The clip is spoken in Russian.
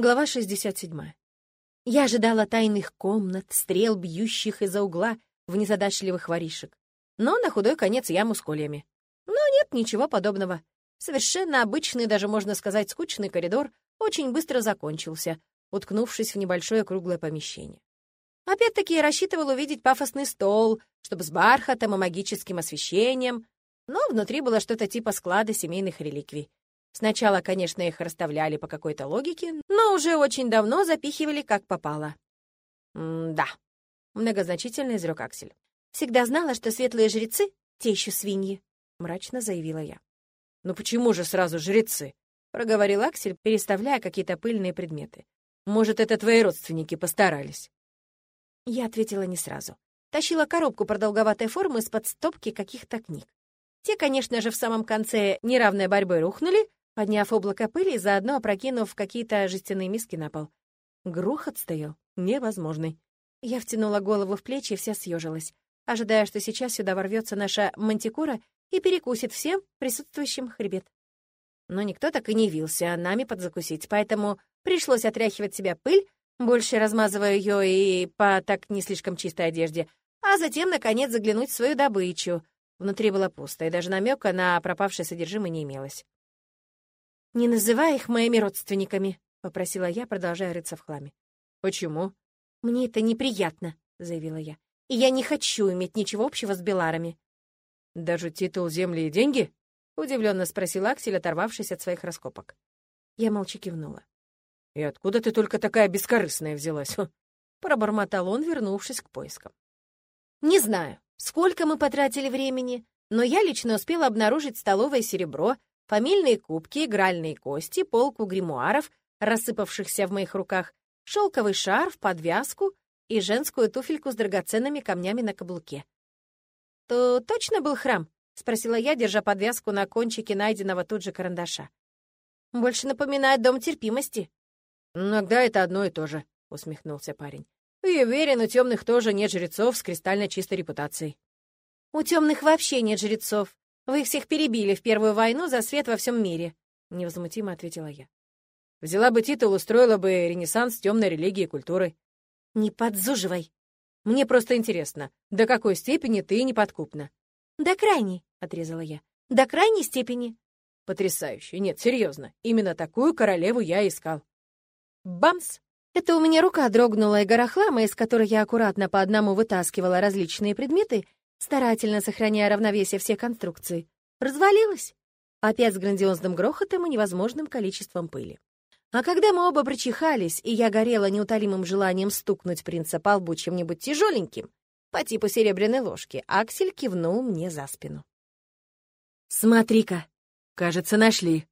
Глава 67. Я ожидала тайных комнат, стрел, бьющих из-за угла в незадачливых воришек. Но на худой конец яму с кольями. Но нет ничего подобного. Совершенно обычный, даже можно сказать, скучный коридор очень быстро закончился, уткнувшись в небольшое круглое помещение. Опять-таки я рассчитывал увидеть пафосный стол, чтобы с бархатом и магическим освещением, но внутри было что-то типа склада семейных реликвий. Сначала, конечно, их расставляли по какой-то логике, но уже очень давно запихивали как попало. «М-да», — многозначительно изрек Аксель. «Всегда знала, что светлые жрецы — те еще свиньи», — мрачно заявила я. «Ну почему же сразу жрецы?» — проговорил Аксель, переставляя какие-то пыльные предметы. «Может, это твои родственники постарались?» Я ответила не сразу. Тащила коробку продолговатой формы из-под стопки каких-то книг. Те, конечно же, в самом конце неравной борьбой рухнули, подняв облако пыли и заодно опрокинув какие-то жестяные миски на пол. Грохот стоял невозможный. Я втянула голову в плечи и вся съежилась, ожидая, что сейчас сюда ворвется наша мантикора и перекусит всем присутствующим хребет. Но никто так и не вился нами подзакусить, поэтому пришлось отряхивать себя пыль, больше размазывая ее и по так не слишком чистой одежде, а затем, наконец, заглянуть в свою добычу. Внутри было пусто, и даже намека на пропавшее содержимое не имелось. «Не называй их моими родственниками», — попросила я, продолжая рыться в хламе. «Почему?» «Мне это неприятно», — заявила я. «И я не хочу иметь ничего общего с Беларами». «Даже титул земли и деньги?» — удивленно спросил Аксель, оторвавшись от своих раскопок. Я молча кивнула. «И откуда ты только такая бескорыстная взялась?» — пробормотал он, вернувшись к поискам. «Не знаю, сколько мы потратили времени, но я лично успела обнаружить столовое серебро, фамильные кубки, игральные кости, полку гримуаров, рассыпавшихся в моих руках, шелковый шарф, подвязку и женскую туфельку с драгоценными камнями на каблуке. «То точно был храм?» — спросила я, держа подвязку на кончике найденного тут же карандаша. «Больше напоминает дом терпимости». «Иногда это одно и то же», — усмехнулся парень. «И уверен, у темных тоже нет жрецов с кристально чистой репутацией». «У темных вообще нет жрецов. Вы их всех перебили в Первую войну за свет во всем мире», — невозмутимо ответила я. «Взяла бы титул, устроила бы ренессанс темной религии и культуры». «Не подзуживай». «Мне просто интересно, до какой степени ты неподкупна?» «До крайней», — отрезала я. «До крайней степени». «Потрясающе. Нет, серьезно. Именно такую королеву я искал». Бамс! Это у меня рука дрогнула, и гора хлама, из которой я аккуратно по одному вытаскивала различные предметы, старательно сохраняя равновесие всех конструкций, развалилась. Опять с грандиозным грохотом и невозможным количеством пыли. А когда мы оба прочихались, и я горела неутолимым желанием стукнуть принца по лбу чем-нибудь тяжеленьким, по типу серебряной ложки, Аксель кивнул мне за спину. «Смотри-ка, кажется, нашли»,